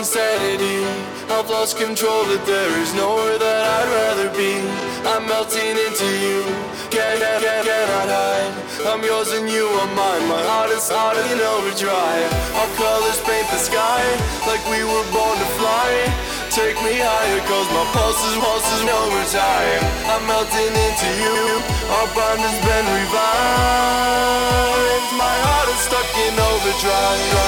insanity. I've lost control, but there is nowhere that I'd rather be. I'm melting into you, can, can, can, cannot hide. I'm yours and you are mine. My heart is hot in overdrive. Our colors paint the sky like we were born to fly. Take me higher, cause my pulse is pulses overtime. I'm melting into you, our bond has been revived. My heart is stuck in overdrive.